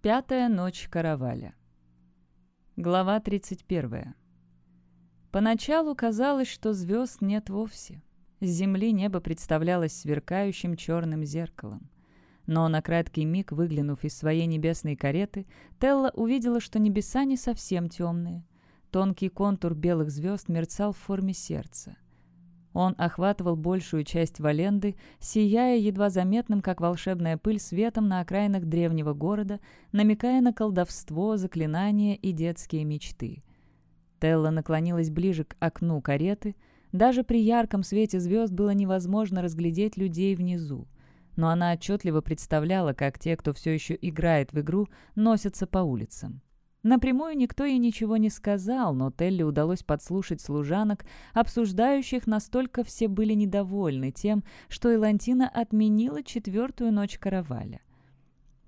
Пятая ночь караваля. Глава 31. Поначалу казалось, что звезд нет вовсе. С земли небо представлялось сверкающим черным зеркалом. Но на краткий миг, выглянув из своей небесной кареты, Телла увидела, что небеса не совсем темные. Тонкий контур белых звезд мерцал в форме сердца. Он охватывал большую часть Валенды, сияя едва заметным, как волшебная пыль, светом на окраинах древнего города, намекая на колдовство, заклинания и детские мечты. Телла наклонилась ближе к окну кареты. Даже при ярком свете звезд было невозможно разглядеть людей внизу. Но она отчетливо представляла, как те, кто все еще играет в игру, носятся по улицам. Напрямую никто ей ничего не сказал, но Телли удалось подслушать служанок, обсуждающих настолько все были недовольны тем, что Элантина отменила четвертую ночь караваля.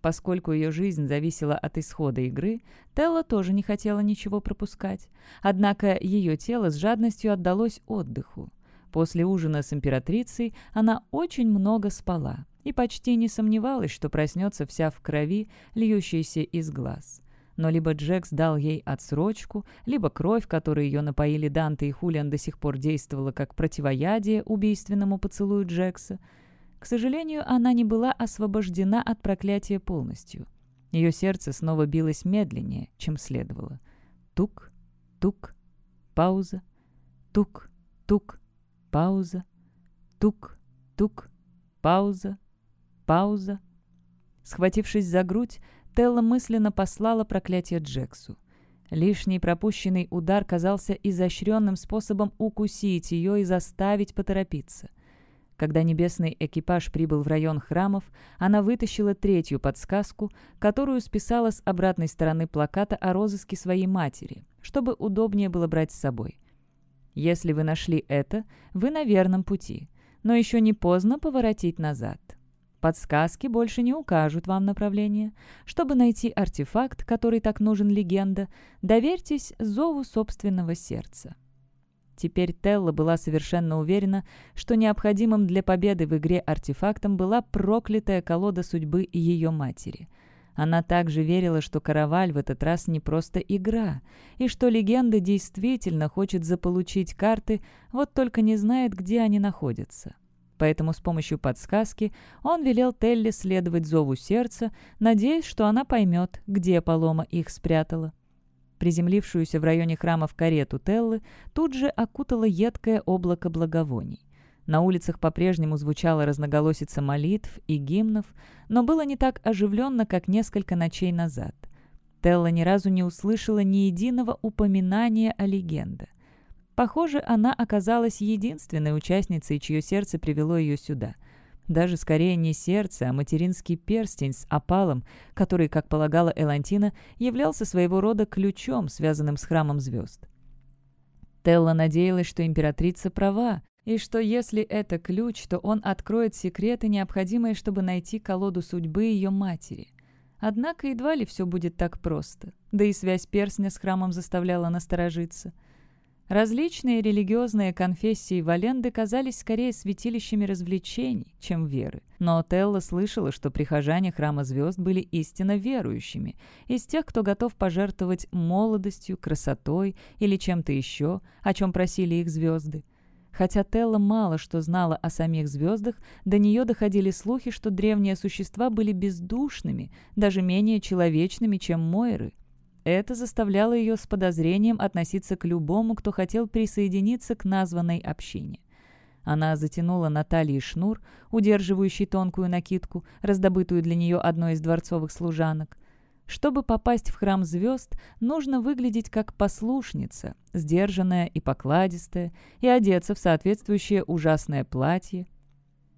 Поскольку ее жизнь зависела от исхода игры, Телла тоже не хотела ничего пропускать. Однако ее тело с жадностью отдалось отдыху. После ужина с императрицей она очень много спала и почти не сомневалась, что проснется вся в крови, льющейся из глаз но либо Джекс дал ей отсрочку, либо кровь, которой ее напоили Данте и Хулиан, до сих пор действовала как противоядие убийственному поцелую Джекса. К сожалению, она не была освобождена от проклятия полностью. Ее сердце снова билось медленнее, чем следовало. Тук, тук, пауза, тук, тук, пауза, тук, тук, пауза, пауза. Схватившись за грудь, Телла мысленно послала проклятие Джексу. Лишний пропущенный удар казался изощренным способом укусить ее и заставить поторопиться. Когда небесный экипаж прибыл в район храмов, она вытащила третью подсказку, которую списала с обратной стороны плаката о розыске своей матери, чтобы удобнее было брать с собой. «Если вы нашли это, вы на верном пути, но еще не поздно поворотить назад». Подсказки больше не укажут вам направление. Чтобы найти артефакт, который так нужен легенда, доверьтесь зову собственного сердца. Теперь Телла была совершенно уверена, что необходимым для победы в игре артефактом была проклятая колода судьбы ее матери. Она также верила, что караваль в этот раз не просто игра, и что легенда действительно хочет заполучить карты, вот только не знает, где они находятся поэтому с помощью подсказки он велел Телли следовать зову сердца, надеясь, что она поймет, где Палома их спрятала. Приземлившуюся в районе храма в карету Теллы тут же окутало едкое облако благовоний. На улицах по-прежнему звучала разноголосица молитв и гимнов, но было не так оживленно, как несколько ночей назад. Телла ни разу не услышала ни единого упоминания о легендах. Похоже, она оказалась единственной участницей, чье сердце привело ее сюда. Даже скорее не сердце, а материнский перстень с опалом, который, как полагала Элантина, являлся своего рода ключом, связанным с храмом звезд. Телла надеялась, что императрица права, и что если это ключ, то он откроет секреты, необходимые, чтобы найти колоду судьбы ее матери. Однако едва ли все будет так просто. Да и связь перстня с храмом заставляла насторожиться – Различные религиозные конфессии Валенды казались скорее святилищами развлечений, чем веры. Но Телла слышала, что прихожане Храма Звезд были истинно верующими, из тех, кто готов пожертвовать молодостью, красотой или чем-то еще, о чем просили их звезды. Хотя Телла мало что знала о самих звездах, до нее доходили слухи, что древние существа были бездушными, даже менее человечными, чем Мойры, это заставляло ее с подозрением относиться к любому, кто хотел присоединиться к названной общине. Она затянула на талии шнур, удерживающий тонкую накидку, раздобытую для нее одной из дворцовых служанок. Чтобы попасть в храм звезд, нужно выглядеть как послушница, сдержанная и покладистая, и одеться в соответствующее ужасное платье.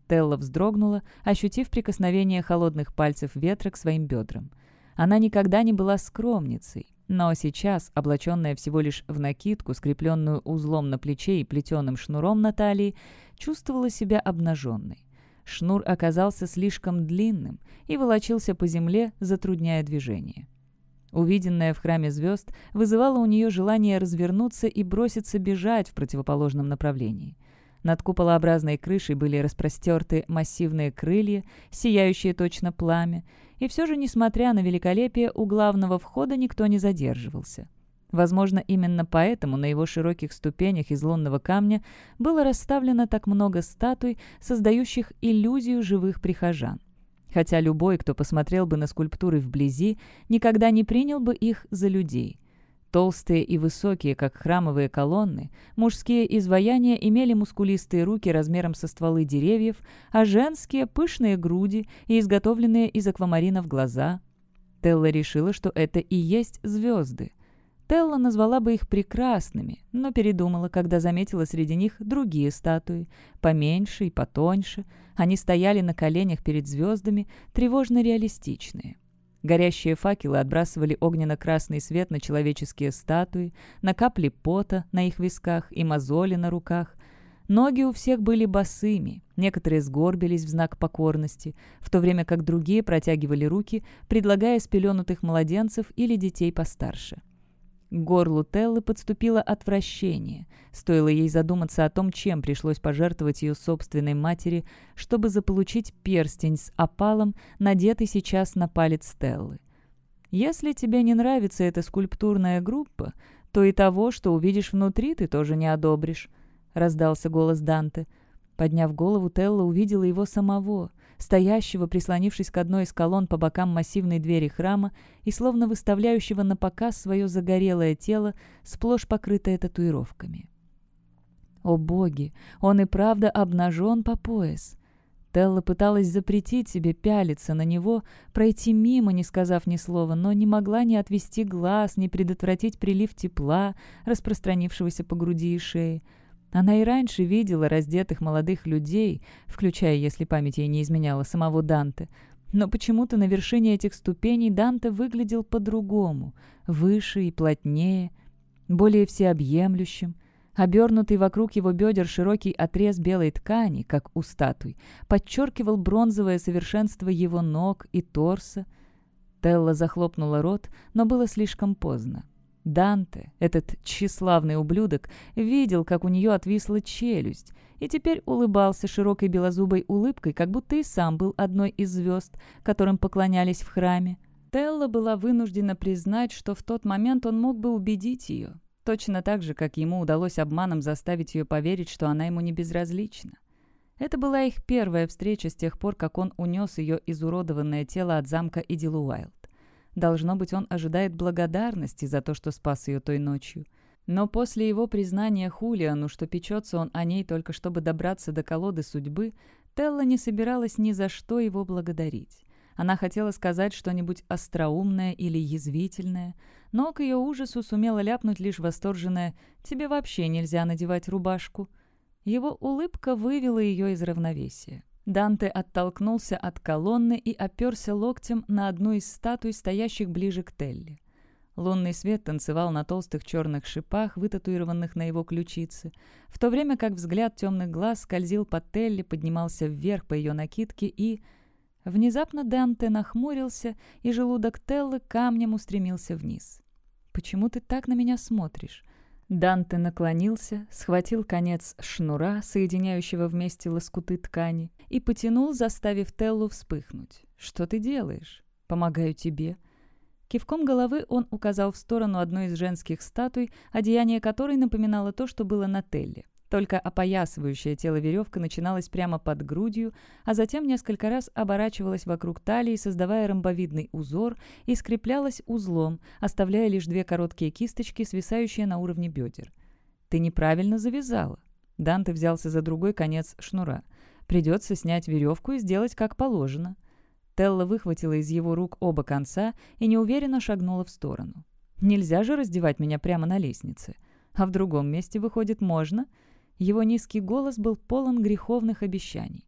Телла вздрогнула, ощутив прикосновение холодных пальцев ветра к своим бедрам – она никогда не была скромницей. Но сейчас, облаченная всего лишь в накидку, скрепленную узлом на плече и плетеным шнуром на талии, чувствовала себя обнаженной. Шнур оказался слишком длинным и волочился по земле, затрудняя движение. Увиденное в храме звезд вызывало у нее желание развернуться и броситься бежать в противоположном направлении. Над куполообразной крышей были распростерты массивные крылья, сияющие точно пламя, и все же, несмотря на великолепие, у главного входа никто не задерживался. Возможно, именно поэтому на его широких ступенях из лунного камня было расставлено так много статуй, создающих иллюзию живых прихожан. Хотя любой, кто посмотрел бы на скульптуры вблизи, никогда не принял бы их за людей. Толстые и высокие, как храмовые колонны, мужские изваяния имели мускулистые руки размером со стволы деревьев, а женские – пышные груди и изготовленные из аквамаринов глаза. Телла решила, что это и есть звезды. Телла назвала бы их прекрасными, но передумала, когда заметила среди них другие статуи, поменьше и потоньше. Они стояли на коленях перед звездами, тревожно реалистичные. Горящие факелы отбрасывали огненно-красный свет на человеческие статуи, на капли пота на их висках и мозоли на руках. Ноги у всех были босыми, некоторые сгорбились в знак покорности, в то время как другие протягивали руки, предлагая спеленутых младенцев или детей постарше горлу Теллы подступило отвращение. Стоило ей задуматься о том, чем пришлось пожертвовать ее собственной матери, чтобы заполучить перстень с опалом, надетый сейчас на палец Теллы. «Если тебе не нравится эта скульптурная группа, то и того, что увидишь внутри, ты тоже не одобришь», — раздался голос Данте. Подняв голову, Телла увидела его самого — стоящего, прислонившись к одной из колонн по бокам массивной двери храма и словно выставляющего на показ свое загорелое тело, сплошь покрытое татуировками. О боги, он и правда обнажен по пояс. Телла пыталась запретить себе пялиться на него, пройти мимо, не сказав ни слова, но не могла ни отвести глаз, ни предотвратить прилив тепла, распространившегося по груди и шее. Она и раньше видела раздетых молодых людей, включая, если память ей не изменяла, самого Данте. Но почему-то на вершине этих ступеней Данте выглядел по-другому, выше и плотнее, более всеобъемлющим. Обернутый вокруг его бедер широкий отрез белой ткани, как у статуй, подчеркивал бронзовое совершенство его ног и торса. Телла захлопнула рот, но было слишком поздно. Данте, этот тщеславный ублюдок, видел, как у нее отвисла челюсть, и теперь улыбался широкой белозубой улыбкой, как будто и сам был одной из звезд, которым поклонялись в храме. Телла была вынуждена признать, что в тот момент он мог бы убедить ее, точно так же, как ему удалось обманом заставить ее поверить, что она ему не безразлична. Это была их первая встреча с тех пор, как он унес ее изуродованное тело от замка Идилуайлд. Должно быть, он ожидает благодарности за то, что спас ее той ночью. Но после его признания Хулиану, что печется он о ней только чтобы добраться до колоды судьбы, Телла не собиралась ни за что его благодарить. Она хотела сказать что-нибудь остроумное или язвительное, но к ее ужасу сумела ляпнуть лишь восторженное «Тебе вообще нельзя надевать рубашку». Его улыбка вывела ее из равновесия. Данте оттолкнулся от колонны и оперся локтем на одну из статуй, стоящих ближе к Телли. Лунный свет танцевал на толстых черных шипах, вытатуированных на его ключице, в то время как взгляд темных глаз скользил по Телли, поднимался вверх по ее накидке и... Внезапно Данте нахмурился, и желудок Теллы камнем устремился вниз. «Почему ты так на меня смотришь?» Данте наклонился, схватил конец шнура, соединяющего вместе лоскуты ткани, и потянул, заставив Теллу вспыхнуть. «Что ты делаешь?» «Помогаю тебе». Кивком головы он указал в сторону одной из женских статуй, одеяние которой напоминало то, что было на Телле. Только опоясывающее тело веревка начиналась прямо под грудью, а затем несколько раз оборачивалась вокруг талии, создавая ромбовидный узор и скреплялась узлом, оставляя лишь две короткие кисточки, свисающие на уровне бедер. «Ты неправильно завязала». Данте взялся за другой конец шнура. «Придется снять веревку и сделать как положено». Телла выхватила из его рук оба конца и неуверенно шагнула в сторону. «Нельзя же раздевать меня прямо на лестнице. А в другом месте, выходит, можно?» Его низкий голос был полон греховных обещаний.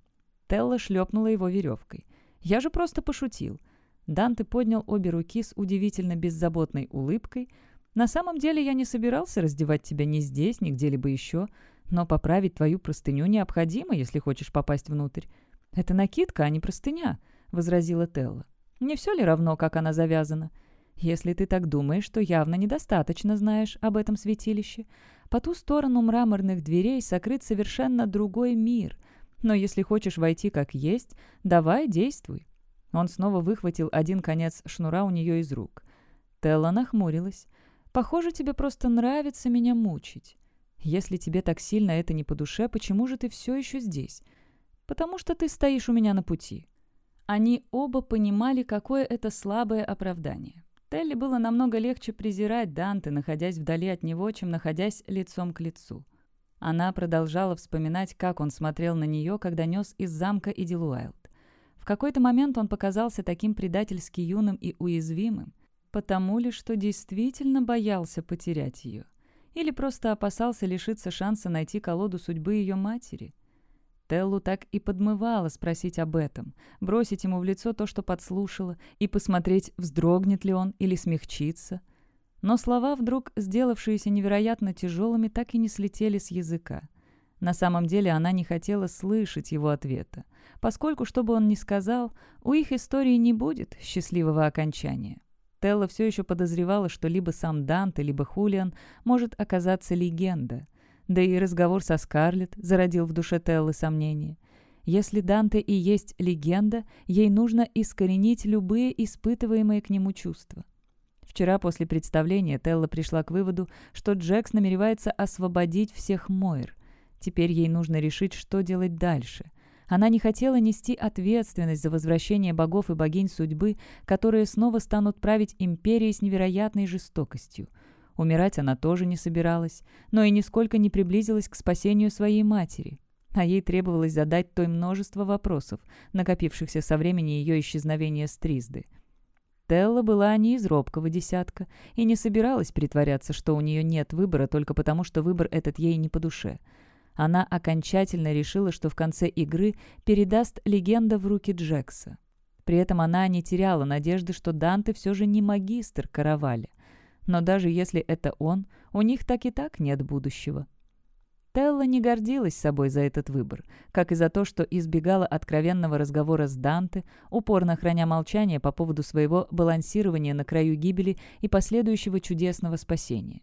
Телла шлепнула его веревкой. «Я же просто пошутил». Данте поднял обе руки с удивительно беззаботной улыбкой. «На самом деле я не собирался раздевать тебя ни здесь, ни где-либо еще, но поправить твою простыню необходимо, если хочешь попасть внутрь». «Это накидка, а не простыня», — возразила Телла. «Не все ли равно, как она завязана?» Если ты так думаешь, то явно недостаточно знаешь об этом святилище. По ту сторону мраморных дверей сокрыт совершенно другой мир. Но если хочешь войти как есть, давай действуй». Он снова выхватил один конец шнура у нее из рук. Телла нахмурилась. «Похоже, тебе просто нравится меня мучить. Если тебе так сильно это не по душе, почему же ты все еще здесь? Потому что ты стоишь у меня на пути». Они оба понимали, какое это слабое оправдание. Телли было намного легче презирать Данте, находясь вдали от него, чем находясь лицом к лицу. Она продолжала вспоминать, как он смотрел на нее, когда нес из замка Идилуайлд. В какой-то момент он показался таким предательски юным и уязвимым, потому ли, что действительно боялся потерять ее. Или просто опасался лишиться шанса найти колоду судьбы ее матери – Теллу так и подмывало спросить об этом, бросить ему в лицо то, что подслушала, и посмотреть, вздрогнет ли он или смягчится. Но слова, вдруг сделавшиеся невероятно тяжелыми, так и не слетели с языка. На самом деле она не хотела слышать его ответа, поскольку, что бы он ни сказал, у их истории не будет счастливого окончания. Телла все еще подозревала, что либо сам Данте, либо Хулиан может оказаться легенда — да и разговор со Скарлетт зародил в душе Теллы сомнения. Если Данте и есть легенда, ей нужно искоренить любые испытываемые к нему чувства. Вчера после представления Телла пришла к выводу, что Джекс намеревается освободить всех Мойр. Теперь ей нужно решить, что делать дальше. Она не хотела нести ответственность за возвращение богов и богинь судьбы, которые снова станут править империей с невероятной жестокостью – Умирать она тоже не собиралась, но и нисколько не приблизилась к спасению своей матери. А ей требовалось задать той множество вопросов, накопившихся со времени ее исчезновения с Тризды. Телла была не из робкого десятка и не собиралась притворяться, что у нее нет выбора только потому, что выбор этот ей не по душе. Она окончательно решила, что в конце игры передаст легенда в руки Джекса. При этом она не теряла надежды, что Данте все же не магистр караваля. Но даже если это он, у них так и так нет будущего. Телла не гордилась собой за этот выбор, как и за то, что избегала откровенного разговора с Данте, упорно храня молчание по поводу своего балансирования на краю гибели и последующего чудесного спасения.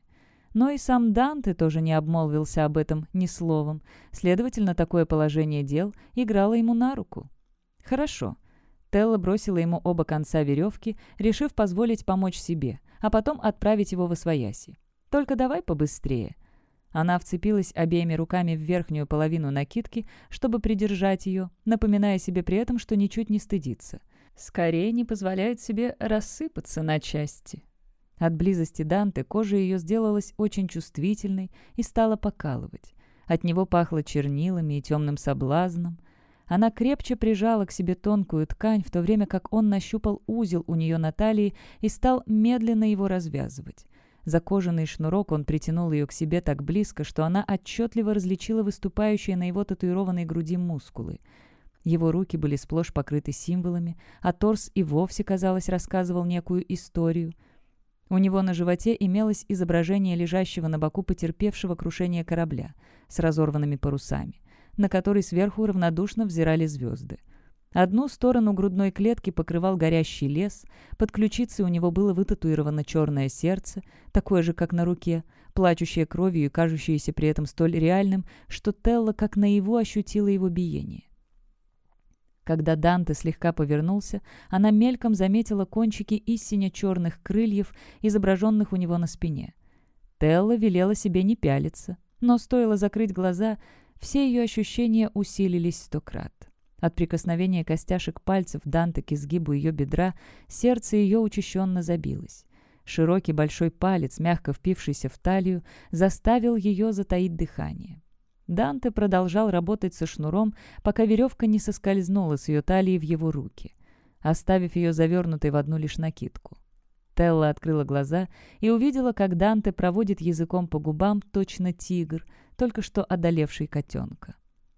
Но и сам Данте тоже не обмолвился об этом ни словом, следовательно, такое положение дел играло ему на руку. «Хорошо». Телла бросила ему оба конца веревки, решив позволить помочь себе – а потом отправить его в освояси. Только давай побыстрее». Она вцепилась обеими руками в верхнюю половину накидки, чтобы придержать ее, напоминая себе при этом, что ничуть не стыдится. Скорее не позволяет себе рассыпаться на части. От близости Данте кожа ее сделалась очень чувствительной и стала покалывать. От него пахло чернилами и темным соблазном — она крепче прижала к себе тонкую ткань, в то время как он нащупал узел у нее на талии и стал медленно его развязывать. Закоженный шнурок он притянул ее к себе так близко, что она отчетливо различила выступающие на его татуированной груди мускулы. Его руки были сплошь покрыты символами, а торс и вовсе, казалось, рассказывал некую историю. У него на животе имелось изображение лежащего на боку потерпевшего крушение корабля с разорванными парусами на который сверху равнодушно взирали звезды. Одну сторону грудной клетки покрывал горящий лес, под ключицей у него было вытатуировано черное сердце, такое же, как на руке, плачущее кровью и кажущееся при этом столь реальным, что Телла как наяву ощутила его биение. Когда Данте слегка повернулся, она мельком заметила кончики истинно черных крыльев, изображенных у него на спине. Телла велела себе не пялиться, но стоило закрыть глаза, все ее ощущения усилились стократ. От прикосновения костяшек пальцев Данте к изгибу ее бедра сердце ее учащенно забилось. Широкий большой палец, мягко впившийся в талию, заставил ее затаить дыхание. Данте продолжал работать со шнуром, пока веревка не соскользнула с ее талии в его руки, оставив ее завернутой в одну лишь накидку. Телла открыла глаза и увидела, как Данте проводит языком по губам точно тигр, только что одолевший котенка.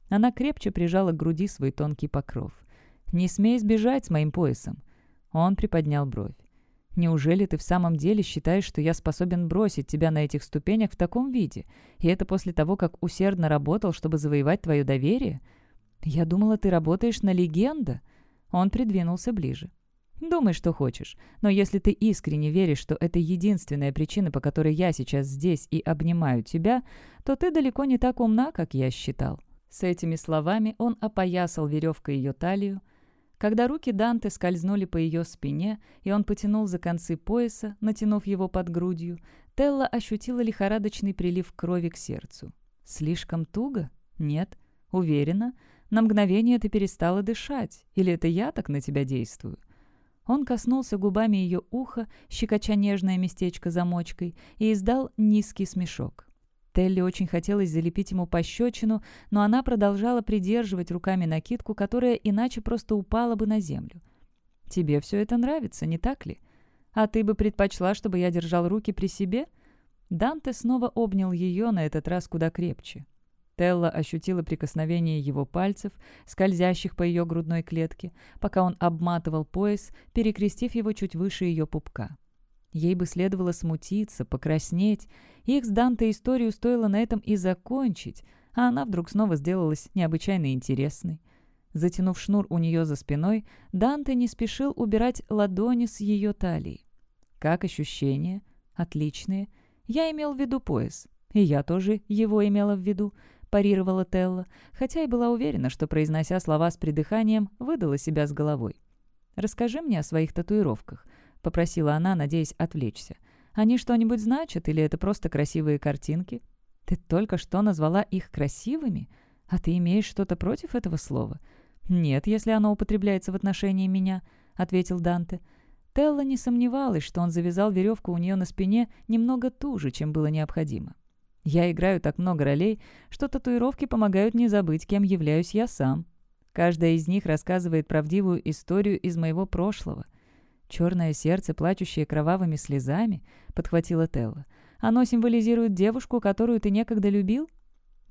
Она крепче прижала к груди свой тонкий покров. «Не смей сбежать с моим поясом!» Он приподнял бровь. «Неужели ты в самом деле считаешь, что я способен бросить тебя на этих ступенях в таком виде? И это после того, как усердно работал, чтобы завоевать твое доверие? Я думала, ты работаешь на легенда!» Он придвинулся ближе. Думай, что хочешь. Но если ты искренне веришь, что это единственная причина, по которой я сейчас здесь и обнимаю тебя, то ты далеко не так умна, как я считал». С этими словами он опоясал веревкой ее талию. Когда руки Данте скользнули по ее спине, и он потянул за концы пояса, натянув его под грудью, Телла ощутила лихорадочный прилив крови к сердцу. «Слишком туго? Нет. Уверена? На мгновение ты перестала дышать. Или это я так на тебя действую?» Он коснулся губами ее уха, щекоча нежное местечко замочкой, и издал низкий смешок. Телли очень хотелось залепить ему пощечину, но она продолжала придерживать руками накидку, которая иначе просто упала бы на землю. «Тебе все это нравится, не так ли? А ты бы предпочла, чтобы я держал руки при себе?» Данте снова обнял ее, на этот раз куда крепче. Телла ощутила прикосновение его пальцев, скользящих по ее грудной клетке, пока он обматывал пояс, перекрестив его чуть выше ее пупка. Ей бы следовало смутиться, покраснеть. Их с Данте историю стоило на этом и закончить, а она вдруг снова сделалась необычайно интересной. Затянув шнур у нее за спиной, Данте не спешил убирать ладони с ее талии. «Как ощущения? Отличные. Я имел в виду пояс. И я тоже его имела в виду парировала Телла, хотя и была уверена, что, произнося слова с придыханием, выдала себя с головой. «Расскажи мне о своих татуировках», — попросила она, надеясь отвлечься. «Они что-нибудь значат или это просто красивые картинки?» «Ты только что назвала их красивыми? А ты имеешь что-то против этого слова?» «Нет, если оно употребляется в отношении меня», — ответил Данте. Телла не сомневалась, что он завязал веревку у нее на спине немного туже, чем было необходимо. Я играю так много ролей, что татуировки помогают не забыть, кем являюсь я сам. Каждая из них рассказывает правдивую историю из моего прошлого. «Черное сердце, плачущее кровавыми слезами», — подхватила Телла. «Оно символизирует девушку, которую ты некогда любил?»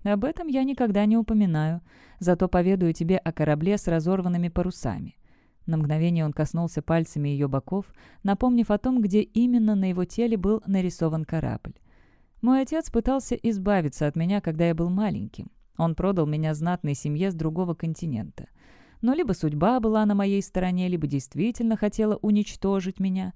«Об этом я никогда не упоминаю, зато поведаю тебе о корабле с разорванными парусами». На мгновение он коснулся пальцами ее боков, напомнив о том, где именно на его теле был нарисован корабль. Мой отец пытался избавиться от меня, когда я был маленьким. Он продал меня знатной семье с другого континента. Но либо судьба была на моей стороне, либо действительно хотела уничтожить меня.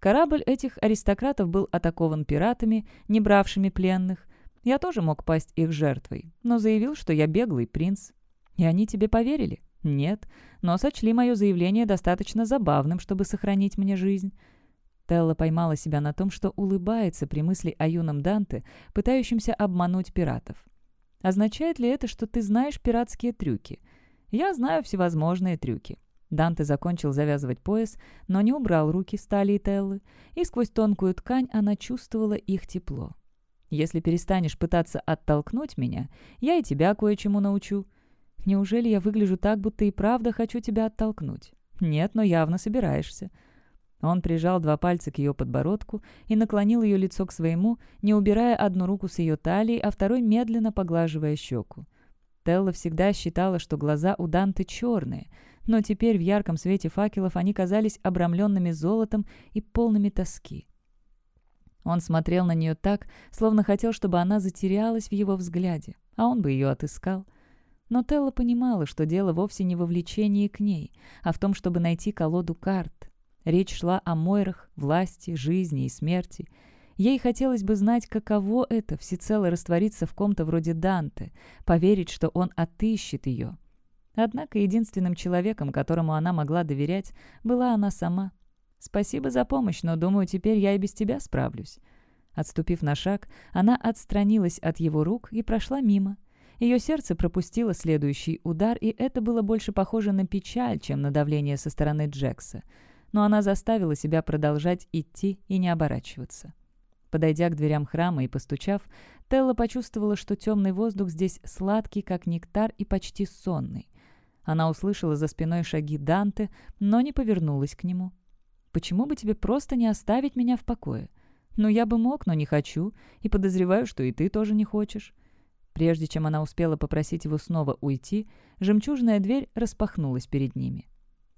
Корабль этих аристократов был атакован пиратами, не бравшими пленных. Я тоже мог пасть их жертвой, но заявил, что я беглый принц. И они тебе поверили? Нет, но сочли мое заявление достаточно забавным, чтобы сохранить мне жизнь. Тайла поймала себя на том, что улыбается при мысли о юном Данте, пытающемся обмануть пиратов. «Означает ли это, что ты знаешь пиратские трюки?» «Я знаю всевозможные трюки». Данте закончил завязывать пояс, но не убрал руки Стали талии Теллы, и сквозь тонкую ткань она чувствовала их тепло. «Если перестанешь пытаться оттолкнуть меня, я и тебя кое-чему научу». «Неужели я выгляжу так, будто и правда хочу тебя оттолкнуть?» «Нет, но явно собираешься». Он прижал два пальца к ее подбородку и наклонил ее лицо к своему, не убирая одну руку с ее талии, а второй медленно поглаживая щеку. Телла всегда считала, что глаза у Данты черные, но теперь в ярком свете факелов они казались обрамленными золотом и полными тоски. Он смотрел на нее так, словно хотел, чтобы она затерялась в его взгляде, а он бы ее отыскал. Но Телла понимала, что дело вовсе не во влечении к ней, а в том, чтобы найти колоду карт. Речь шла о мойрах, власти, жизни и смерти. Ей хотелось бы знать, каково это всецело раствориться в ком-то вроде Данте, поверить, что он отыщет ее. Однако единственным человеком, которому она могла доверять, была она сама. «Спасибо за помощь, но, думаю, теперь я и без тебя справлюсь». Отступив на шаг, она отстранилась от его рук и прошла мимо. Ее сердце пропустило следующий удар, и это было больше похоже на печаль, чем на давление со стороны Джекса но она заставила себя продолжать идти и не оборачиваться. Подойдя к дверям храма и постучав, Телла почувствовала, что темный воздух здесь сладкий, как нектар, и почти сонный. Она услышала за спиной шаги Данте, но не повернулась к нему. «Почему бы тебе просто не оставить меня в покое? Ну, я бы мог, но не хочу, и подозреваю, что и ты тоже не хочешь». Прежде чем она успела попросить его снова уйти, жемчужная дверь распахнулась перед ними.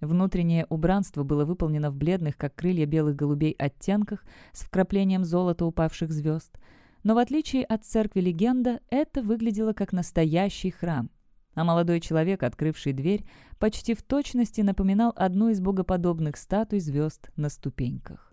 Внутреннее убранство было выполнено в бледных, как крылья белых голубей, оттенках с вкраплением золота упавших звезд. Но в отличие от церкви легенда, это выглядело как настоящий храм. А молодой человек, открывший дверь, почти в точности напоминал одну из богоподобных статуй звезд на ступеньках.